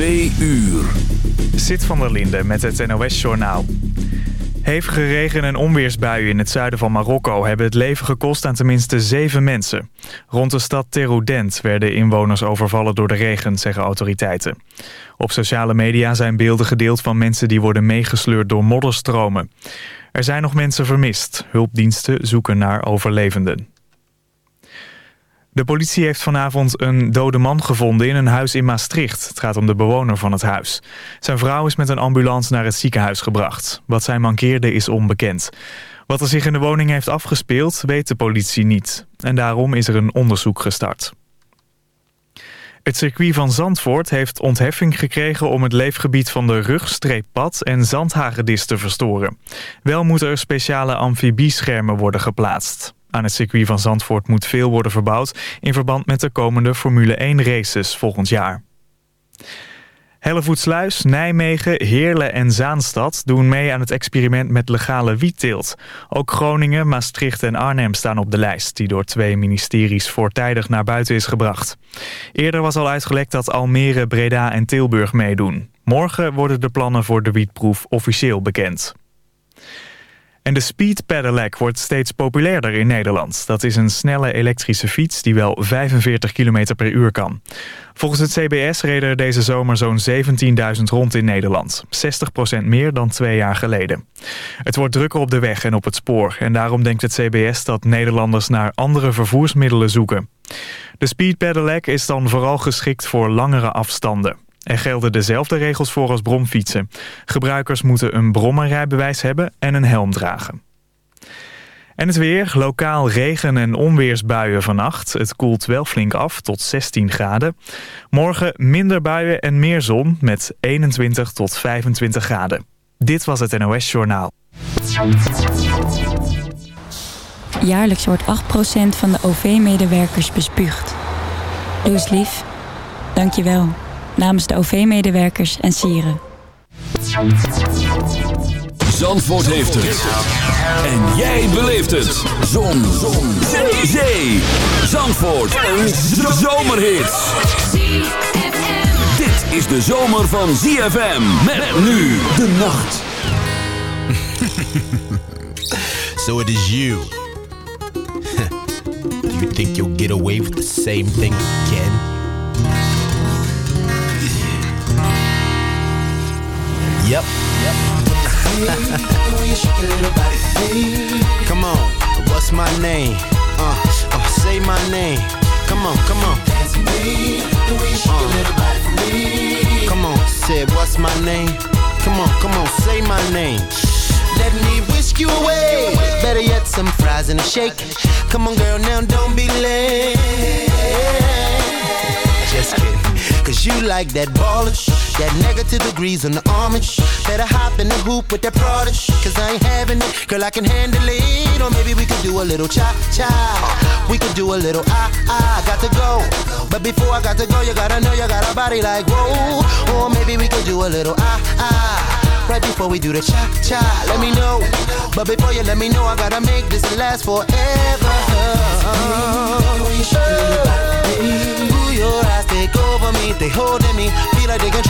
Twee uur. Zit van der Linde met het NOS-journaal. Hevige regen- en onweersbuien in het zuiden van Marokko... hebben het leven gekost aan tenminste zeven mensen. Rond de stad Teroudent werden inwoners overvallen door de regen, zeggen autoriteiten. Op sociale media zijn beelden gedeeld van mensen die worden meegesleurd door modderstromen. Er zijn nog mensen vermist. Hulpdiensten zoeken naar overlevenden. De politie heeft vanavond een dode man gevonden in een huis in Maastricht. Het gaat om de bewoner van het huis. Zijn vrouw is met een ambulance naar het ziekenhuis gebracht. Wat zij mankeerde is onbekend. Wat er zich in de woning heeft afgespeeld weet de politie niet. En daarom is er een onderzoek gestart. Het circuit van Zandvoort heeft ontheffing gekregen om het leefgebied van de rugstreeppad en zandhagedis te verstoren. Wel moeten er speciale amfibieschermen worden geplaatst. Aan het circuit van Zandvoort moet veel worden verbouwd... in verband met de komende Formule 1 races volgend jaar. Hellevoetsluis, Nijmegen, Heerlen en Zaanstad doen mee aan het experiment met legale wietteelt. Ook Groningen, Maastricht en Arnhem staan op de lijst... die door twee ministeries voortijdig naar buiten is gebracht. Eerder was al uitgelekt dat Almere, Breda en Tilburg meedoen. Morgen worden de plannen voor de wietproef officieel bekend. En de Speed Pedelec wordt steeds populairder in Nederland. Dat is een snelle elektrische fiets die wel 45 km per uur kan. Volgens het CBS reden er deze zomer zo'n 17.000 rond in Nederland. 60% meer dan twee jaar geleden. Het wordt drukker op de weg en op het spoor. En daarom denkt het CBS dat Nederlanders naar andere vervoersmiddelen zoeken. De Speed Pedelec is dan vooral geschikt voor langere afstanden. Er gelden dezelfde regels voor als bromfietsen. Gebruikers moeten een brommerrijbewijs hebben en een helm dragen. En het weer, lokaal regen- en onweersbuien vannacht. Het koelt wel flink af tot 16 graden. Morgen minder buien en meer zon met 21 tot 25 graden. Dit was het NOS Journaal. Jaarlijks wordt 8% van de OV-medewerkers bespuugd. Doe eens lief. Dank je wel namens de OV-medewerkers en sieren. Zandvoort heeft het. En jij beleeft het. Zon. Zon. Zee. Zee. Zandvoort. Een zomerhit. Dit is de zomer van ZFM. Met nu de nacht. so it is you. Do you think you'll get away with the same thing again? Yep. Yep. come on, what's my name? Uh, uh, say my name. Come on, come on. Uh, come on, say what's my name? Come on, come on, say my name. Let me whisk you away. Better yet, some fries and a shake. Come on, girl, now don't be late. Just kidding. Cause you like that baller that negative degrees on the homage. Better hop in the hoop with that prodigy. Cause I ain't having it, girl, I can handle it. Or maybe we could do a little cha cha. We could do a little ah ah. Got to go. But before I got to go, you gotta know you got a body like whoa. Or maybe we could do a little ah ah. Right before we do the cha cha, let me know. But before you let me know, I gotta make this last forever. Ooh, your eyes take over me, they holding me, feel like they controlling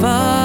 crazy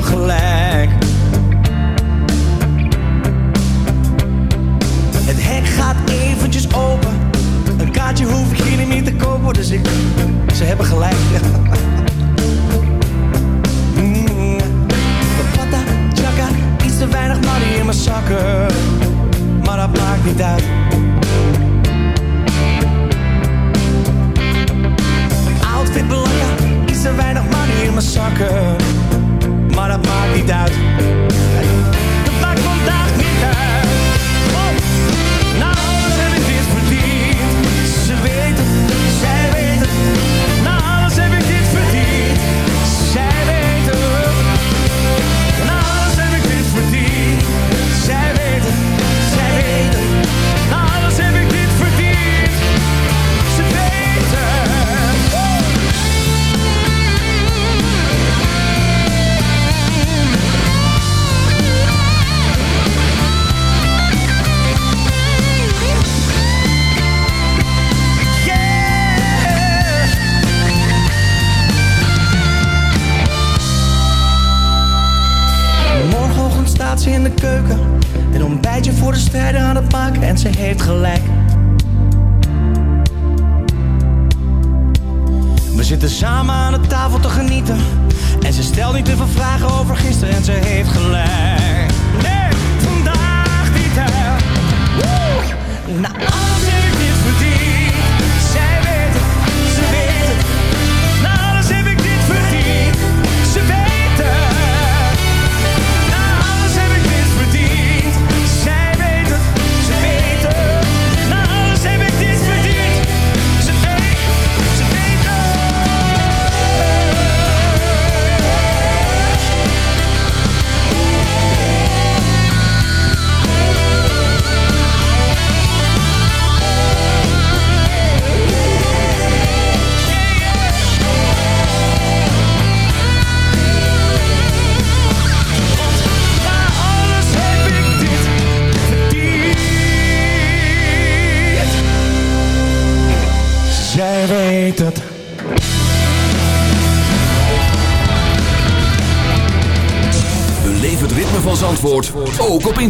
begeleid.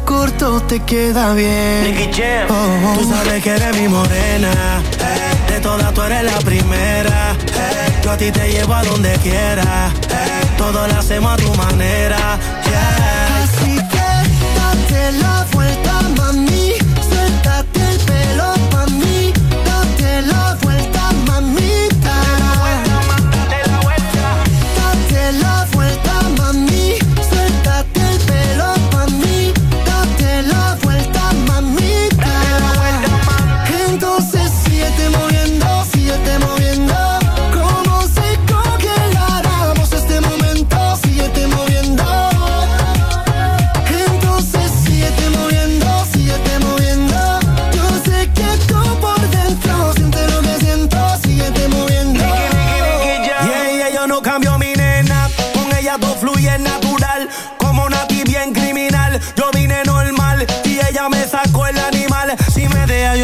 Corto te queda bien. Nicky Jam. Oh, Tú sabes que eres mi morena. De todas tú eres la primera. Yo a ti te llevo a donde quiera. Todo lo hacemos a tu manera. yeah.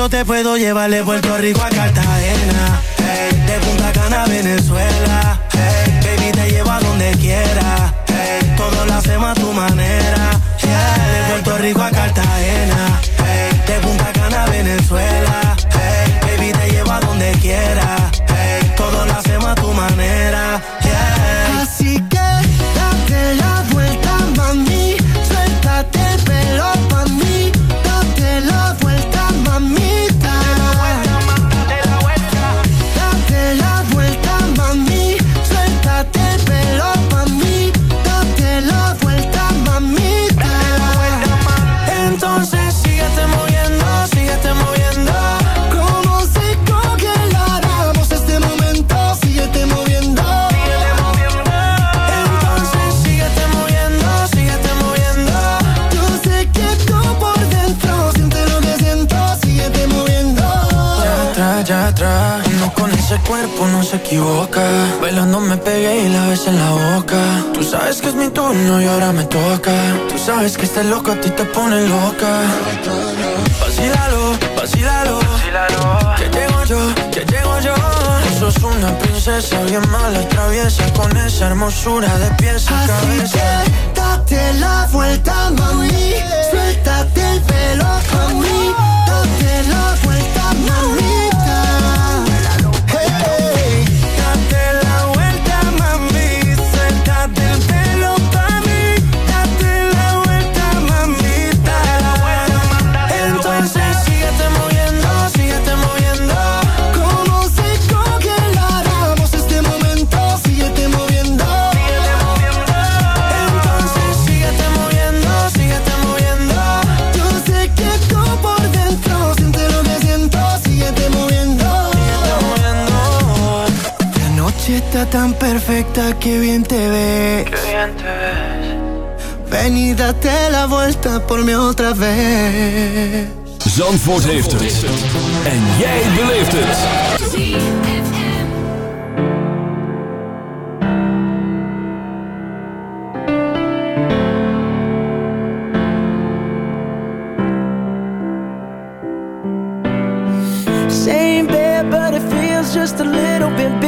Te puedo llevar de Puerto Rico a Cartagena. De Punta Cana a Venezuela. Hey, baby, te llevo a donde quiera. Hey, todo lo hacemos a tu manera. De Puerto Rico a Cartagena. Hey, de Punta Cana a Venezuela. Hey, baby, te llevo a donde quiera. Hey, todo lo hacemos a tu manera. Equivoca. Bailando me pegué y la ves en la boca. Tú sabes que es mi turno y ahora me toca. Tú sabes que este loco a ti te pone loca. Vacílalo, vacílalo. Que llego yo, que llego yo. Tú sos una princesa bien mala, traviesa. Con esa hermosura de pies a Así cabeza. que date la vuelta, mami. Suéltate el pelo, mami. Date la vuelta, mamita. Tan perfecta, que bien te ves. Qué bien te ves. Ven y date la vuelta por mi otra vez. Zandvoort heeft het. En jij beleeft het. Same bed, but it feels just a little bit bigger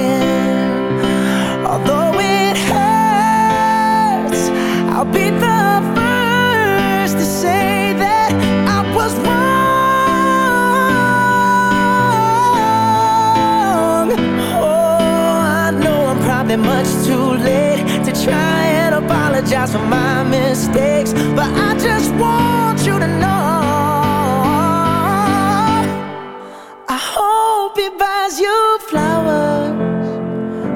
Probably much too late to try and apologize for my mistakes, but I just want you to know. I hope he buys you flowers.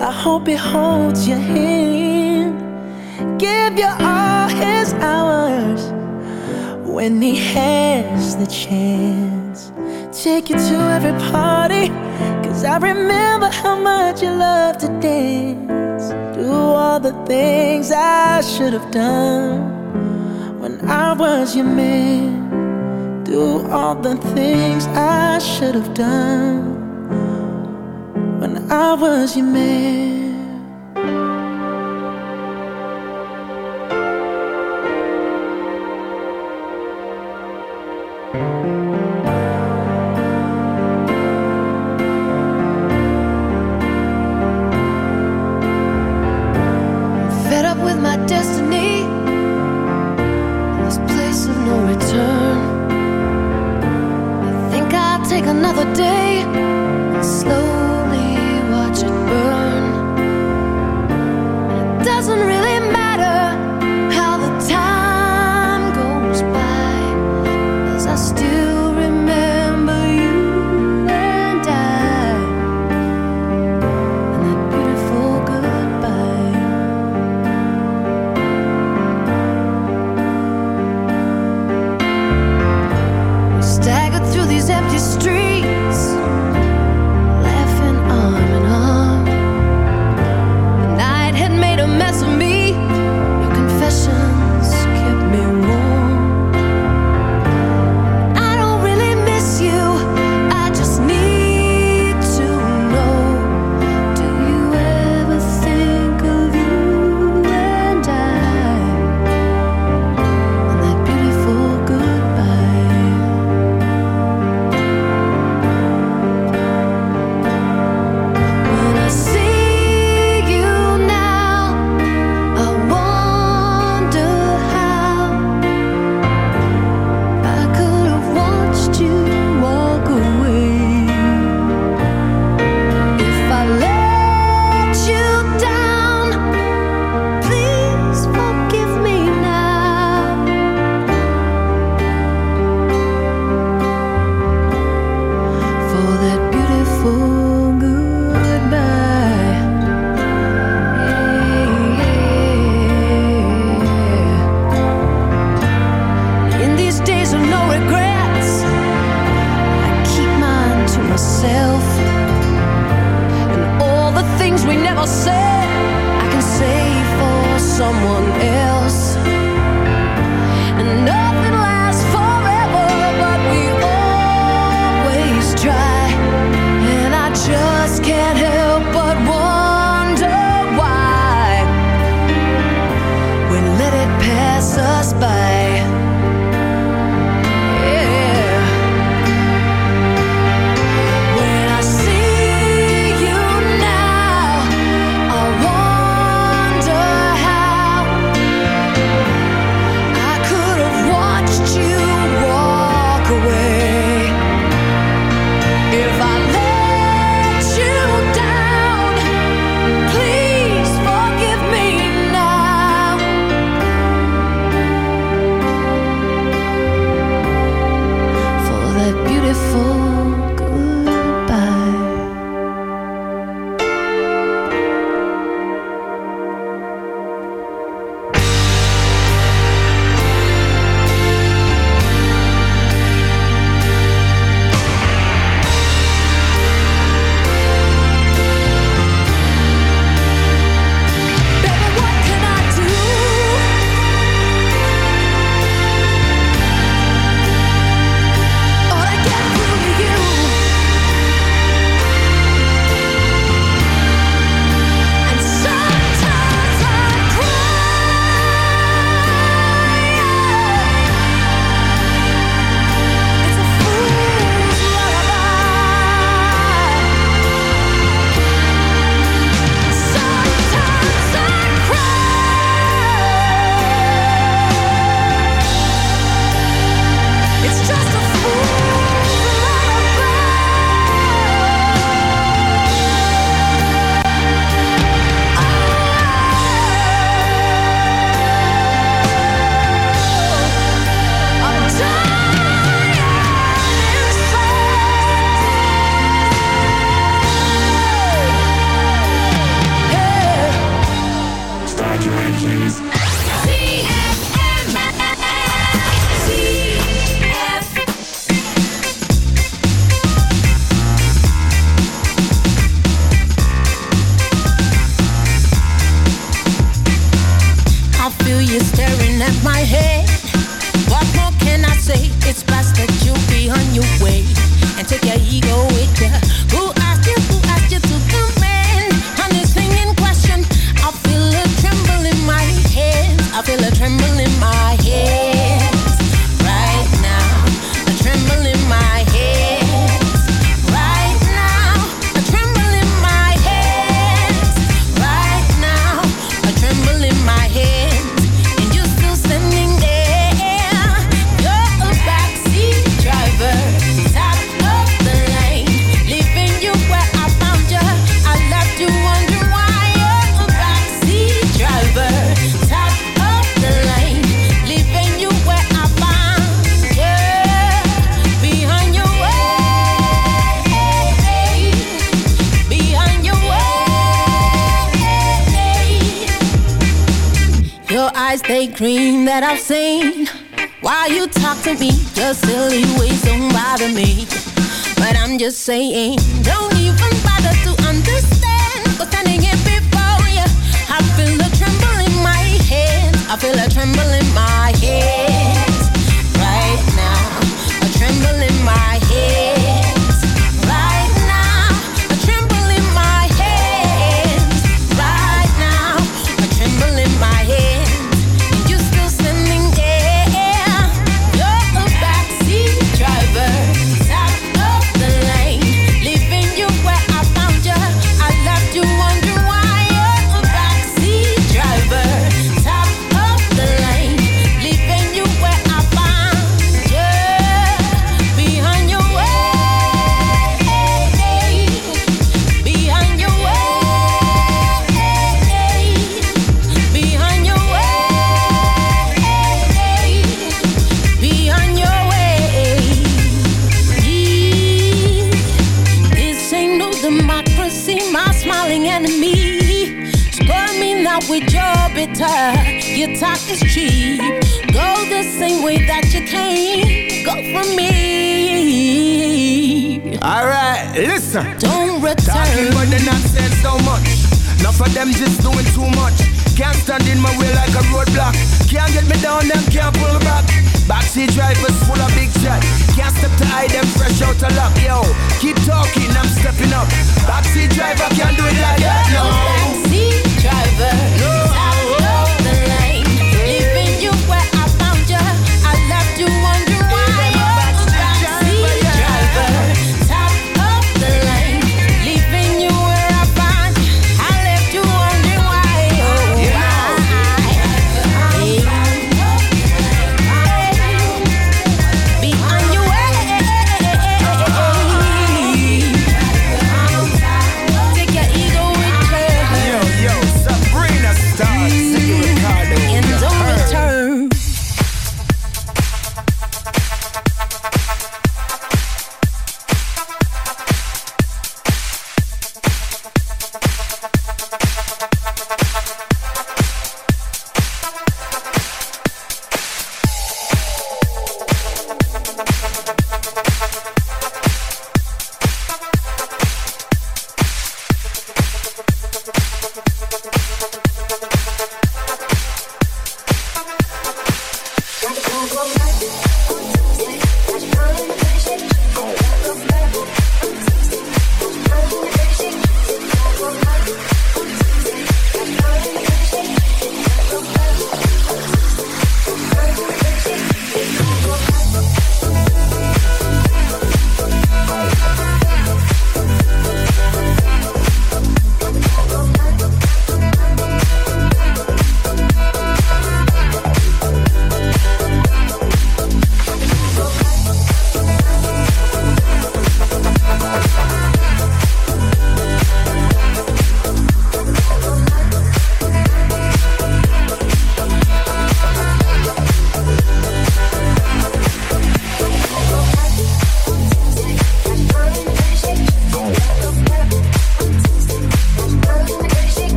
I hope he holds your hand. Give you all his hours when he has the chance. Take you to every party. Cause I remember how much you loved dance. Do all the things I should have done when I was your man. Do all the things I should have done when I was your man.